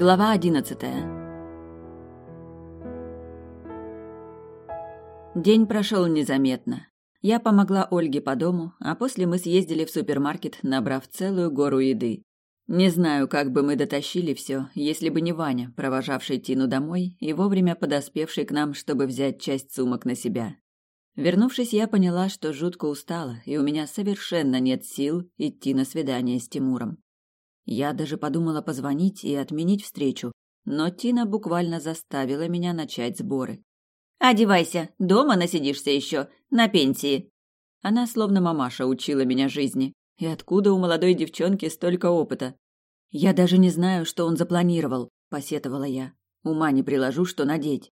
Глава одиннадцатая. День прошел незаметно. Я помогла Ольге по дому, а после мы съездили в супермаркет, набрав целую гору еды. Не знаю, как бы мы дотащили все, если бы не Ваня, провожавший Тину домой и вовремя подоспевший к нам, чтобы взять часть сумок на себя. Вернувшись, я поняла, что жутко устала, и у меня совершенно нет сил идти на свидание с Тимуром. Я даже подумала позвонить и отменить встречу, но Тина буквально заставила меня начать сборы. «Одевайся, дома насидишься еще, на пенсии». Она словно мамаша учила меня жизни. И откуда у молодой девчонки столько опыта? Я даже не знаю, что он запланировал, посетовала я. Ума не приложу, что надеть.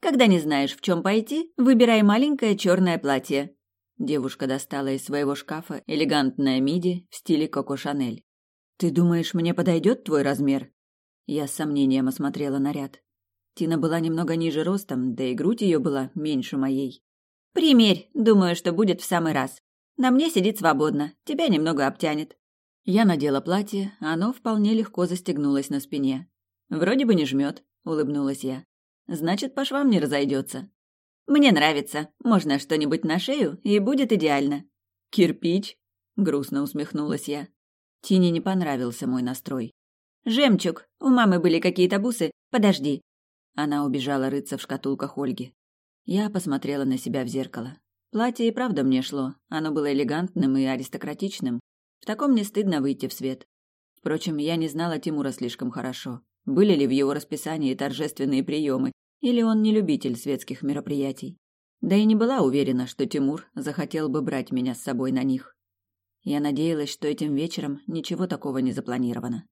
Когда не знаешь, в чем пойти, выбирай маленькое черное платье. Девушка достала из своего шкафа элегантное миди в стиле Коко Шанель. «Ты думаешь, мне подойдет твой размер?» Я с сомнением осмотрела наряд. Тина была немного ниже ростом, да и грудь ее была меньше моей. «Примерь, думаю, что будет в самый раз. На мне сидит свободно, тебя немного обтянет». Я надела платье, оно вполне легко застегнулось на спине. «Вроде бы не жмет», — улыбнулась я. «Значит, по швам не разойдется». «Мне нравится. Можно что-нибудь на шею, и будет идеально». «Кирпич?» — грустно усмехнулась я. Тине не понравился мой настрой. «Жемчуг! У мамы были какие-то бусы. Подожди!» Она убежала рыться в шкатулках Ольги. Я посмотрела на себя в зеркало. Платье и правда мне шло. Оно было элегантным и аристократичным. В таком не стыдно выйти в свет. Впрочем, я не знала Тимура слишком хорошо. Были ли в его расписании торжественные приемы, или он не любитель светских мероприятий. Да и не была уверена, что Тимур захотел бы брать меня с собой на них. Я надеялась, что этим вечером ничего такого не запланировано.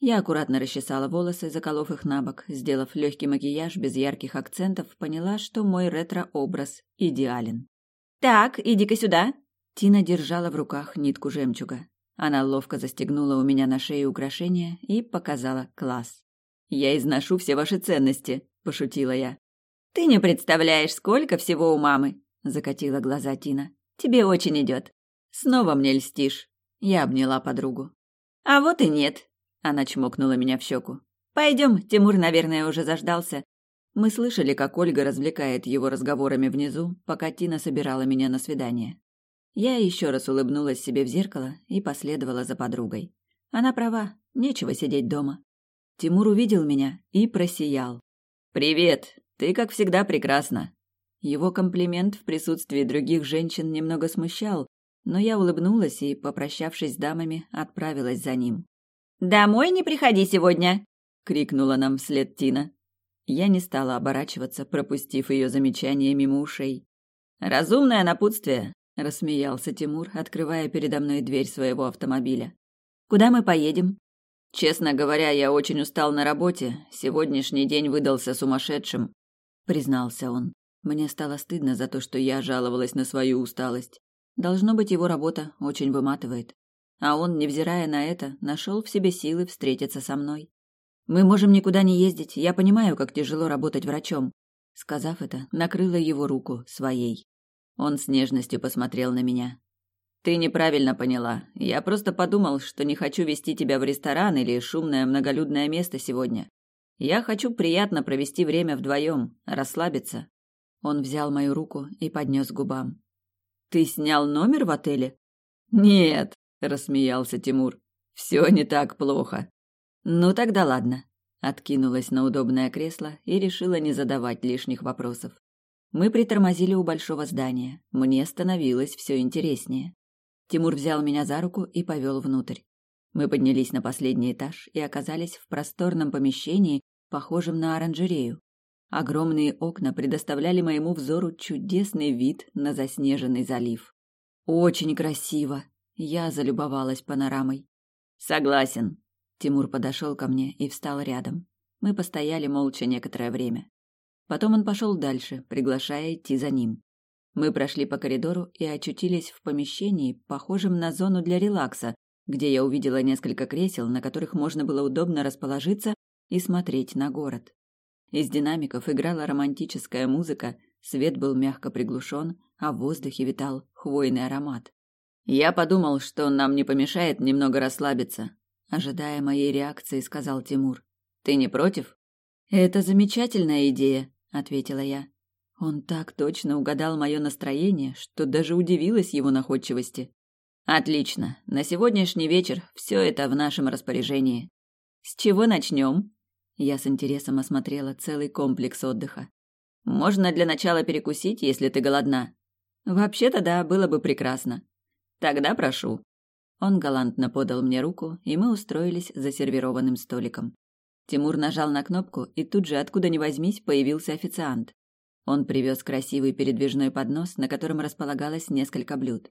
Я аккуратно расчесала волосы, заколов их на бок, сделав легкий макияж без ярких акцентов, поняла, что мой ретро-образ идеален. «Так, иди-ка сюда!» Тина держала в руках нитку жемчуга. Она ловко застегнула у меня на шее украшения и показала класс. «Я изношу все ваши ценности», – пошутила я. «Ты не представляешь, сколько всего у мамы!» – закатила глаза Тина. «Тебе очень идет. Снова мне льстишь. Я обняла подругу. А вот и нет. Она чмокнула меня в щеку. Пойдем, Тимур, наверное, уже заждался. Мы слышали, как Ольга развлекает его разговорами внизу, пока Тина собирала меня на свидание. Я еще раз улыбнулась себе в зеркало и последовала за подругой. Она права, нечего сидеть дома. Тимур увидел меня и просиял. «Привет! Ты, как всегда, прекрасна!» Его комплимент в присутствии других женщин немного смущал, но я улыбнулась и, попрощавшись с дамами, отправилась за ним. «Домой не приходи сегодня!» — крикнула нам вслед Тина. Я не стала оборачиваться, пропустив ее замечание мимо ушей. «Разумное напутствие!» — рассмеялся Тимур, открывая передо мной дверь своего автомобиля. «Куда мы поедем?» «Честно говоря, я очень устал на работе. Сегодняшний день выдался сумасшедшим», — признался он. Мне стало стыдно за то, что я жаловалась на свою усталость. Должно быть, его работа очень выматывает. А он, невзирая на это, нашел в себе силы встретиться со мной. «Мы можем никуда не ездить, я понимаю, как тяжело работать врачом». Сказав это, накрыла его руку своей. Он с нежностью посмотрел на меня. «Ты неправильно поняла. Я просто подумал, что не хочу вести тебя в ресторан или шумное многолюдное место сегодня. Я хочу приятно провести время вдвоем, расслабиться». Он взял мою руку и поднес к губам. Ты снял номер в отеле? Нет, рассмеялся Тимур. Все не так плохо. Ну тогда ладно. Откинулась на удобное кресло и решила не задавать лишних вопросов. Мы притормозили у большого здания. Мне становилось все интереснее. Тимур взял меня за руку и повел внутрь. Мы поднялись на последний этаж и оказались в просторном помещении, похожем на оранжерею. Огромные окна предоставляли моему взору чудесный вид на заснеженный залив. Очень красиво. Я залюбовалась панорамой. Согласен. Тимур подошел ко мне и встал рядом. Мы постояли молча некоторое время. Потом он пошел дальше, приглашая идти за ним. Мы прошли по коридору и очутились в помещении, похожем на зону для релакса, где я увидела несколько кресел, на которых можно было удобно расположиться и смотреть на город. Из динамиков играла романтическая музыка, свет был мягко приглушен, а в воздухе витал хвойный аромат. Я подумал, что нам не помешает немного расслабиться, ожидая моей реакции, сказал Тимур. Ты не против? Это замечательная идея, ответила я. Он так точно угадал мое настроение, что даже удивилась его находчивости. Отлично. На сегодняшний вечер все это в нашем распоряжении. С чего начнем? Я с интересом осмотрела целый комплекс отдыха. Можно для начала перекусить, если ты голодна. Вообще-то да, было бы прекрасно. Тогда прошу. Он галантно подал мне руку, и мы устроились за сервированным столиком. Тимур нажал на кнопку, и тут же, откуда ни возьмись, появился официант. Он привез красивый передвижной поднос, на котором располагалось несколько блюд.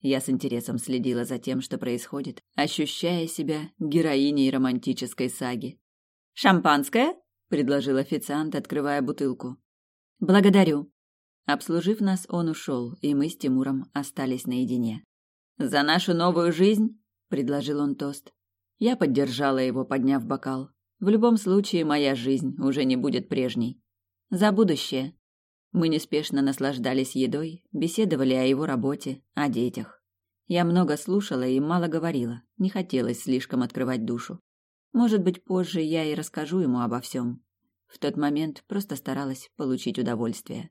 Я с интересом следила за тем, что происходит, ощущая себя героиней романтической саги. «Шампанское?» – предложил официант, открывая бутылку. «Благодарю». Обслужив нас, он ушел, и мы с Тимуром остались наедине. «За нашу новую жизнь?» – предложил он тост. Я поддержала его, подняв бокал. В любом случае, моя жизнь уже не будет прежней. За будущее. Мы неспешно наслаждались едой, беседовали о его работе, о детях. Я много слушала и мало говорила, не хотелось слишком открывать душу. Может быть, позже я и расскажу ему обо всем. В тот момент просто старалась получить удовольствие.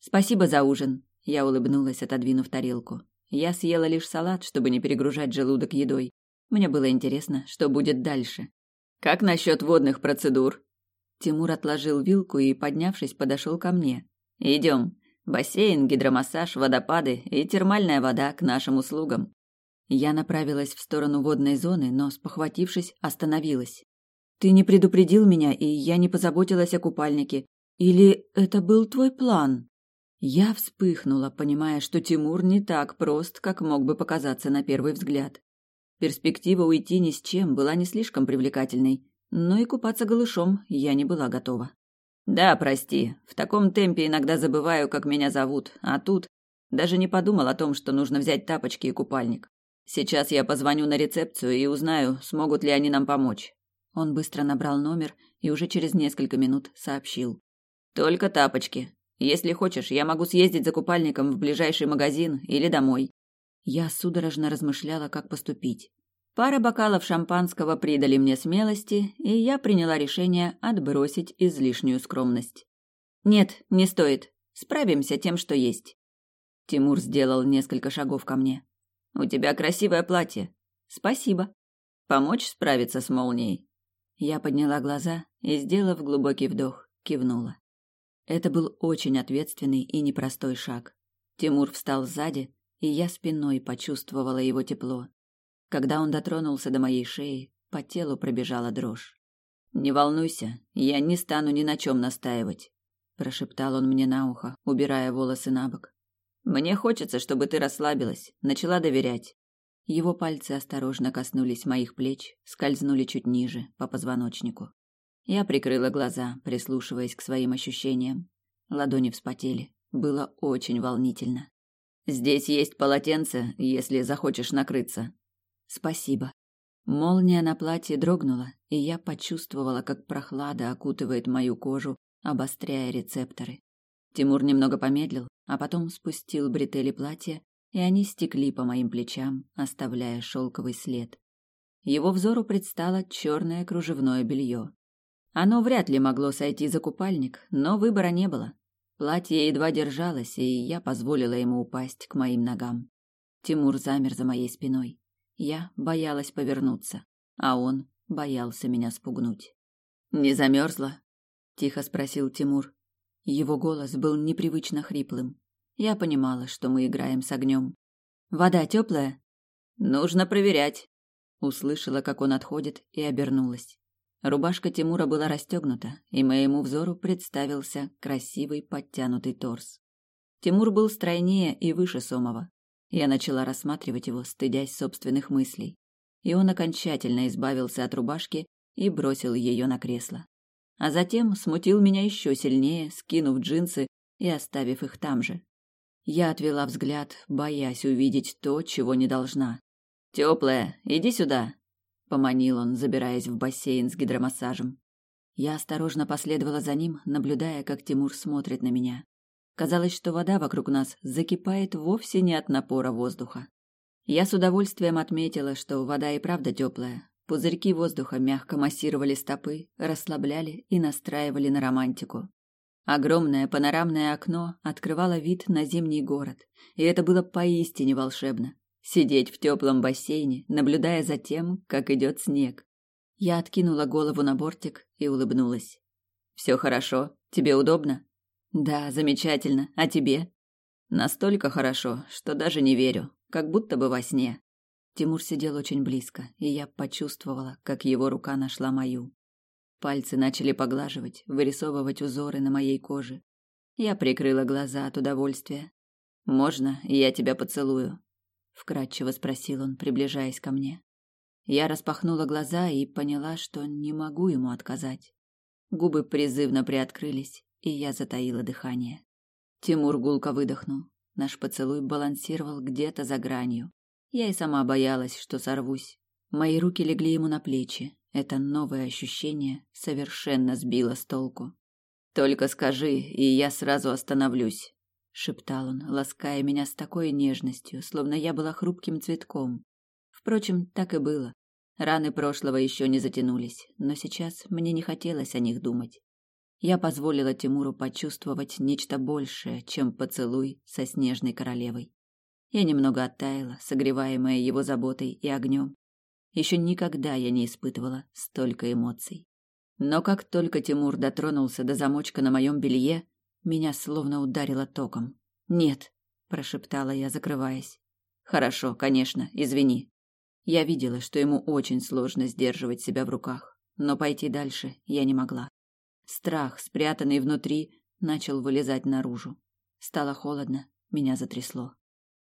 «Спасибо за ужин», — я улыбнулась, отодвинув тарелку. Я съела лишь салат, чтобы не перегружать желудок едой. Мне было интересно, что будет дальше. «Как насчет водных процедур?» Тимур отложил вилку и, поднявшись, подошел ко мне. Идем. Бассейн, гидромассаж, водопады и термальная вода к нашим услугам. Я направилась в сторону водной зоны, но, спохватившись, остановилась. Ты не предупредил меня, и я не позаботилась о купальнике. Или это был твой план? Я вспыхнула, понимая, что Тимур не так прост, как мог бы показаться на первый взгляд. Перспектива уйти ни с чем была не слишком привлекательной, но и купаться голышом я не была готова. Да, прости. В таком темпе иногда забываю, как меня зовут, а тут даже не подумал о том, что нужно взять тапочки и купальник. Сейчас я позвоню на рецепцию и узнаю, смогут ли они нам помочь. Он быстро набрал номер и уже через несколько минут сообщил: "Только тапочки. Если хочешь, я могу съездить за купальником в ближайший магазин или домой". Я судорожно размышляла, как поступить. Пара бокалов шампанского придали мне смелости, и я приняла решение отбросить излишнюю скромность. Нет, не стоит. Справимся тем, что есть. Тимур сделал несколько шагов ко мне. У тебя красивое платье. Спасибо. Помочь справиться с молнией. Я подняла глаза и, сделав глубокий вдох, кивнула. Это был очень ответственный и непростой шаг. Тимур встал сзади, и я спиной почувствовала его тепло. Когда он дотронулся до моей шеи, по телу пробежала дрожь. «Не волнуйся, я не стану ни на чем настаивать», – прошептал он мне на ухо, убирая волосы на бок. «Мне хочется, чтобы ты расслабилась, начала доверять». Его пальцы осторожно коснулись моих плеч, скользнули чуть ниже, по позвоночнику. Я прикрыла глаза, прислушиваясь к своим ощущениям. Ладони вспотели. Было очень волнительно. «Здесь есть полотенце, если захочешь накрыться», Спасибо. Молния на платье дрогнула, и я почувствовала, как прохлада окутывает мою кожу, обостряя рецепторы. Тимур немного помедлил, а потом спустил бретели платья, и они стекли по моим плечам, оставляя шелковый след. Его взору предстало черное кружевное белье. Оно вряд ли могло сойти за купальник, но выбора не было. Платье едва держалось, и я позволила ему упасть к моим ногам. Тимур замер за моей спиной. Я боялась повернуться, а он боялся меня спугнуть. «Не замерзла?» – тихо спросил Тимур. Его голос был непривычно хриплым. Я понимала, что мы играем с огнем. «Вода теплая?» «Нужно проверять», – услышала, как он отходит, и обернулась. Рубашка Тимура была расстегнута, и моему взору представился красивый подтянутый торс. Тимур был стройнее и выше Сомова. Я начала рассматривать его, стыдясь собственных мыслей. И он окончательно избавился от рубашки и бросил ее на кресло. А затем смутил меня еще сильнее, скинув джинсы и оставив их там же. Я отвела взгляд, боясь увидеть то, чего не должна. «Теплая, иди сюда», — поманил он, забираясь в бассейн с гидромассажем. Я осторожно последовала за ним, наблюдая, как Тимур смотрит на меня. Казалось, что вода вокруг нас закипает вовсе не от напора воздуха. Я с удовольствием отметила, что вода и правда теплая. Пузырьки воздуха мягко массировали стопы, расслабляли и настраивали на романтику. Огромное панорамное окно открывало вид на зимний город, и это было поистине волшебно. Сидеть в теплом бассейне, наблюдая за тем, как идет снег. Я откинула голову на бортик и улыбнулась. Все хорошо? Тебе удобно? Да, замечательно. А тебе? Настолько хорошо, что даже не верю, как будто бы во сне. Тимур сидел очень близко, и я почувствовала, как его рука нашла мою. Пальцы начали поглаживать, вырисовывать узоры на моей коже. Я прикрыла глаза от удовольствия. «Можно, я тебя поцелую?» Вкратчиво спросил он, приближаясь ко мне. Я распахнула глаза и поняла, что не могу ему отказать. Губы призывно приоткрылись, и я затаила дыхание. Тимур гулко выдохнул. Наш поцелуй балансировал где-то за гранью. Я и сама боялась, что сорвусь. Мои руки легли ему на плечи. Это новое ощущение совершенно сбило с толку. «Только скажи, и я сразу остановлюсь», — шептал он, лаская меня с такой нежностью, словно я была хрупким цветком. Впрочем, так и было. Раны прошлого еще не затянулись, но сейчас мне не хотелось о них думать. Я позволила Тимуру почувствовать нечто большее, чем поцелуй со снежной королевой. Я немного оттаяла, согреваемая его заботой и огнем. Еще никогда я не испытывала столько эмоций. Но как только Тимур дотронулся до замочка на моем белье, меня словно ударило током. «Нет», – прошептала я, закрываясь. «Хорошо, конечно, извини». Я видела, что ему очень сложно сдерживать себя в руках, но пойти дальше я не могла. Страх, спрятанный внутри, начал вылезать наружу. Стало холодно, меня затрясло.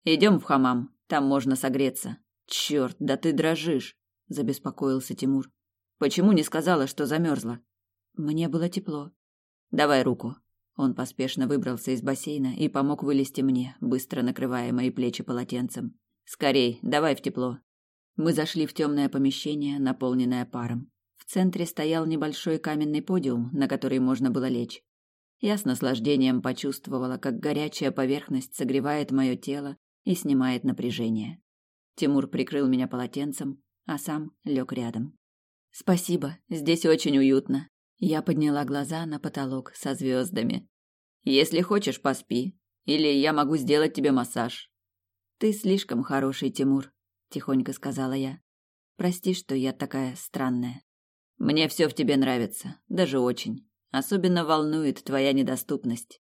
Идем в хамам, там можно согреться. Черт, да ты дрожишь, забеспокоился Тимур. Почему не сказала, что замерзла? Мне было тепло. Давай руку. Он поспешно выбрался из бассейна и помог вылезти мне, быстро накрывая мои плечи полотенцем. Скорей, давай в тепло. Мы зашли в темное помещение, наполненное паром. В центре стоял небольшой каменный подиум, на который можно было лечь. Я с наслаждением почувствовала, как горячая поверхность согревает мое тело и снимает напряжение. Тимур прикрыл меня полотенцем, а сам лег рядом. Спасибо, здесь очень уютно. Я подняла глаза на потолок со звездами. Если хочешь, поспи, или я могу сделать тебе массаж. Ты слишком хороший, Тимур, тихонько сказала я. Прости, что я такая странная. Мне все в тебе нравится, даже очень. Особенно волнует твоя недоступность.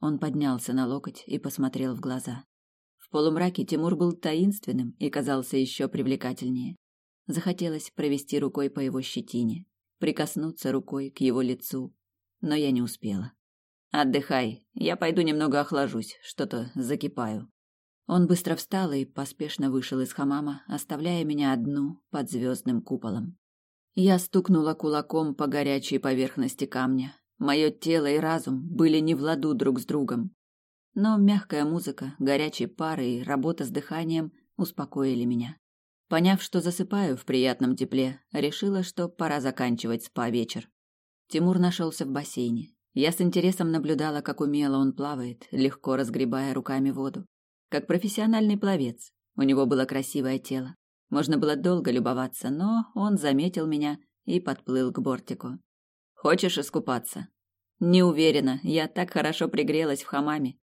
Он поднялся на локоть и посмотрел в глаза. В полумраке Тимур был таинственным и казался еще привлекательнее. Захотелось провести рукой по его щетине, прикоснуться рукой к его лицу, но я не успела. Отдыхай, я пойду немного охлажусь, что-то закипаю. Он быстро встал и поспешно вышел из хамама, оставляя меня одну под звездным куполом. Я стукнула кулаком по горячей поверхности камня. Мое тело и разум были не в ладу друг с другом. Но мягкая музыка, горячий пар и работа с дыханием успокоили меня. Поняв, что засыпаю в приятном тепле, решила, что пора заканчивать спа-вечер. Тимур нашелся в бассейне. Я с интересом наблюдала, как умело он плавает, легко разгребая руками воду. Как профессиональный пловец. У него было красивое тело. Можно было долго любоваться, но он заметил меня и подплыл к бортику. «Хочешь искупаться?» «Не уверена, я так хорошо пригрелась в хамаме.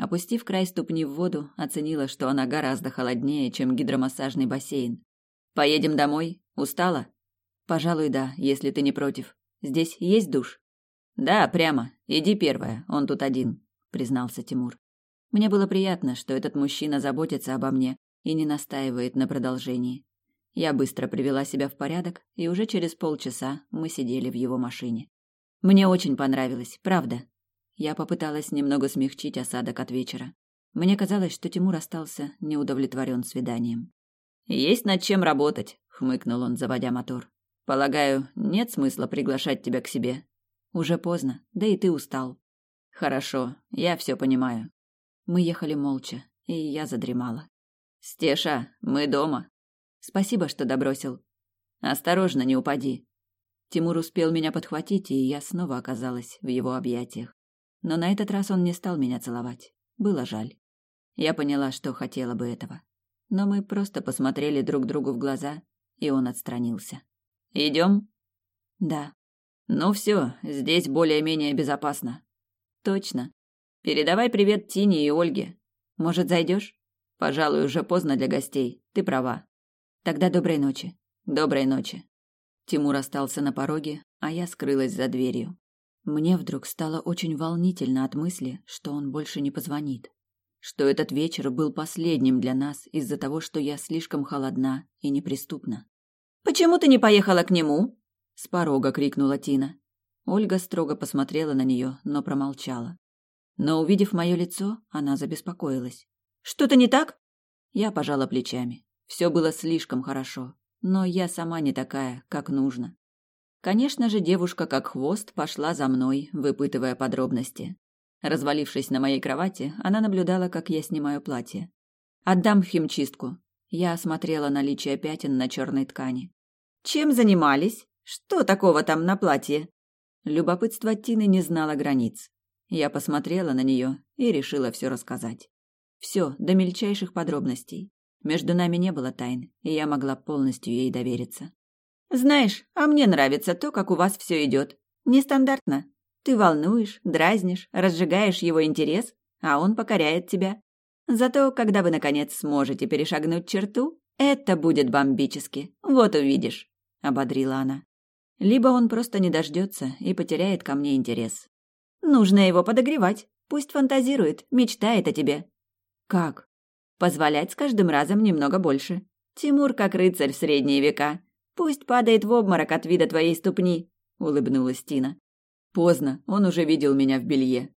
Опустив край ступни в воду, оценила, что она гораздо холоднее, чем гидромассажный бассейн. Поедем домой? Устала? Пожалуй, да, если ты не против. Здесь есть душ? Да, прямо. Иди первая, он тут один, признался Тимур. Мне было приятно, что этот мужчина заботится обо мне и не настаивает на продолжении. Я быстро привела себя в порядок, и уже через полчаса мы сидели в его машине. Мне очень понравилось, правда. Я попыталась немного смягчить осадок от вечера. Мне казалось, что Тимур остался неудовлетворен свиданием. «Есть над чем работать», — хмыкнул он, заводя мотор. «Полагаю, нет смысла приглашать тебя к себе. Уже поздно, да и ты устал». «Хорошо, я все понимаю». Мы ехали молча, и я задремала. «Стеша, мы дома». «Спасибо, что добросил». «Осторожно, не упади». Тимур успел меня подхватить, и я снова оказалась в его объятиях. Но на этот раз он не стал меня целовать. Было жаль. Я поняла, что хотела бы этого. Но мы просто посмотрели друг другу в глаза, и он отстранился. Идем? Да. Ну все, здесь более-менее безопасно. Точно. Передавай привет Тине и Ольге. Может, зайдешь? Пожалуй, уже поздно для гостей. Ты права. Тогда доброй ночи. Доброй ночи. Тимур остался на пороге, а я скрылась за дверью. Мне вдруг стало очень волнительно от мысли, что он больше не позвонит. Что этот вечер был последним для нас из-за того, что я слишком холодна и неприступна. «Почему ты не поехала к нему?» С порога крикнула Тина. Ольга строго посмотрела на нее, но промолчала. Но, увидев мое лицо, она забеспокоилась. «Что-то не так?» Я пожала плечами. Все было слишком хорошо, но я сама не такая, как нужно. Конечно же, девушка как хвост пошла за мной, выпытывая подробности. Развалившись на моей кровати, она наблюдала, как я снимаю платье. «Отдам в химчистку». Я осмотрела наличие пятен на черной ткани. «Чем занимались? Что такого там на платье?» Любопытство Тины не знало границ. Я посмотрела на нее и решила все рассказать. Все, до мельчайших подробностей. Между нами не было тайн, и я могла полностью ей довериться. Знаешь, а мне нравится то, как у вас все идет. Нестандартно. Ты волнуешь, дразнишь, разжигаешь его интерес, а он покоряет тебя. Зато, когда вы, наконец, сможете перешагнуть черту, это будет бомбически. Вот увидишь», — ободрила она. «Либо он просто не дождется и потеряет ко мне интерес». «Нужно его подогревать. Пусть фантазирует, мечтает о тебе». «Как?» «Позволять с каждым разом немного больше. Тимур как рыцарь в средние века. Пусть падает в обморок от вида твоей ступни», — улыбнулась Тина. «Поздно, он уже видел меня в белье».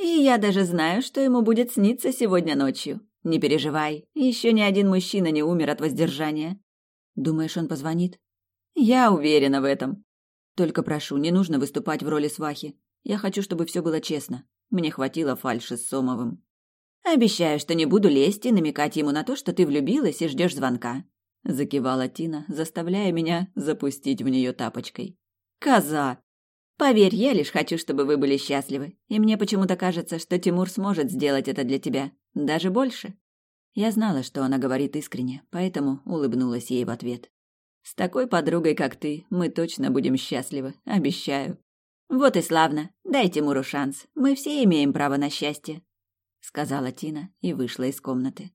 «И я даже знаю, что ему будет сниться сегодня ночью. Не переживай, еще ни один мужчина не умер от воздержания». «Думаешь, он позвонит?» «Я уверена в этом». «Только прошу, не нужно выступать в роли свахи. Я хочу, чтобы все было честно. Мне хватило фальши с Сомовым». «Обещаю, что не буду лезть и намекать ему на то, что ты влюбилась и ждешь звонка закивала Тина, заставляя меня запустить в нее тапочкой. Коза. Поверь, я лишь хочу, чтобы вы были счастливы, и мне почему-то кажется, что Тимур сможет сделать это для тебя, даже больше. Я знала, что она говорит искренне, поэтому улыбнулась ей в ответ. С такой подругой, как ты, мы точно будем счастливы, обещаю. Вот и славно. Дай Тимуру шанс. Мы все имеем право на счастье, сказала Тина и вышла из комнаты.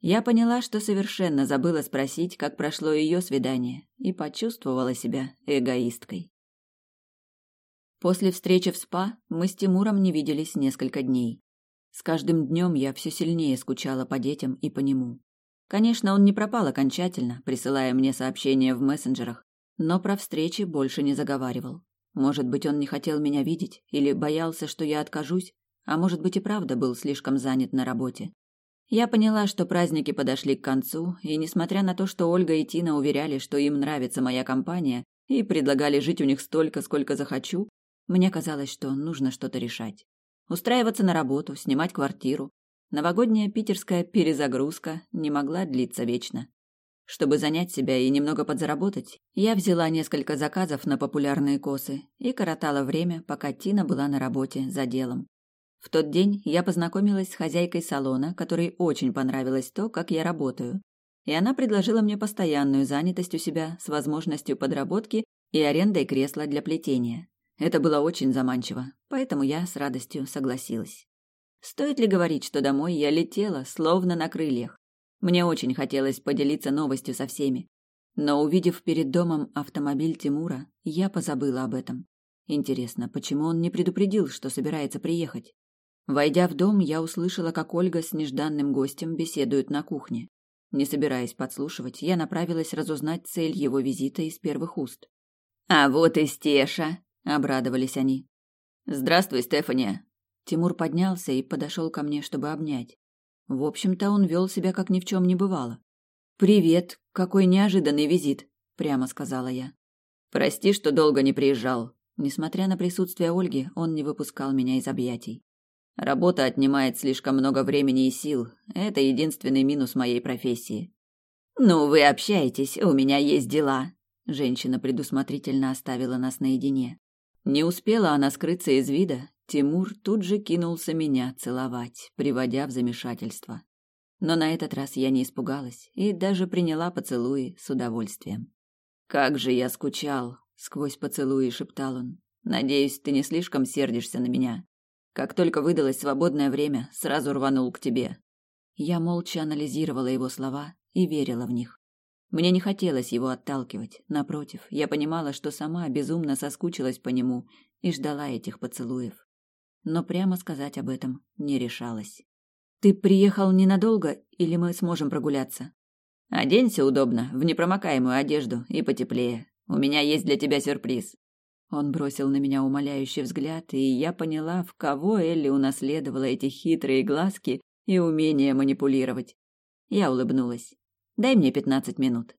Я поняла, что совершенно забыла спросить, как прошло ее свидание, и почувствовала себя эгоисткой. После встречи в СПА мы с Тимуром не виделись несколько дней. С каждым днем я все сильнее скучала по детям и по нему. Конечно, он не пропал окончательно, присылая мне сообщения в мессенджерах, но про встречи больше не заговаривал. Может быть, он не хотел меня видеть или боялся, что я откажусь, а может быть и правда был слишком занят на работе. Я поняла, что праздники подошли к концу, и несмотря на то, что Ольга и Тина уверяли, что им нравится моя компания и предлагали жить у них столько, сколько захочу, мне казалось, что нужно что-то решать. Устраиваться на работу, снимать квартиру. Новогодняя питерская перезагрузка не могла длиться вечно. Чтобы занять себя и немного подзаработать, я взяла несколько заказов на популярные косы и коротала время, пока Тина была на работе за делом. В тот день я познакомилась с хозяйкой салона, которой очень понравилось то, как я работаю. И она предложила мне постоянную занятость у себя с возможностью подработки и арендой кресла для плетения. Это было очень заманчиво, поэтому я с радостью согласилась. Стоит ли говорить, что домой я летела, словно на крыльях? Мне очень хотелось поделиться новостью со всеми. Но увидев перед домом автомобиль Тимура, я позабыла об этом. Интересно, почему он не предупредил, что собирается приехать? Войдя в дом, я услышала, как Ольга с нежданным гостем беседуют на кухне. Не собираясь подслушивать, я направилась разузнать цель его визита из первых уст. «А вот и Стеша!» — обрадовались они. «Здравствуй, Стефания!» Тимур поднялся и подошел ко мне, чтобы обнять. В общем-то, он вел себя, как ни в чем не бывало. «Привет! Какой неожиданный визит!» — прямо сказала я. «Прости, что долго не приезжал». Несмотря на присутствие Ольги, он не выпускал меня из объятий. Работа отнимает слишком много времени и сил. Это единственный минус моей профессии. Ну, вы общаетесь, у меня есть дела. Женщина предусмотрительно оставила нас наедине. Не успела она скрыться из вида, Тимур тут же кинулся меня целовать, приводя в замешательство. Но на этот раз я не испугалась и даже приняла поцелуи с удовольствием. «Как же я скучал!» — сквозь поцелуи шептал он. «Надеюсь, ты не слишком сердишься на меня. Как только выдалось свободное время, сразу рванул к тебе». Я молча анализировала его слова и верила в них. Мне не хотелось его отталкивать. Напротив, я понимала, что сама безумно соскучилась по нему и ждала этих поцелуев. Но прямо сказать об этом не решалась. «Ты приехал ненадолго или мы сможем прогуляться?» «Оденься удобно, в непромокаемую одежду и потеплее. У меня есть для тебя сюрприз». Он бросил на меня умоляющий взгляд, и я поняла, в кого Элли унаследовала эти хитрые глазки и умение манипулировать. Я улыбнулась. Дай мне пятнадцать минут.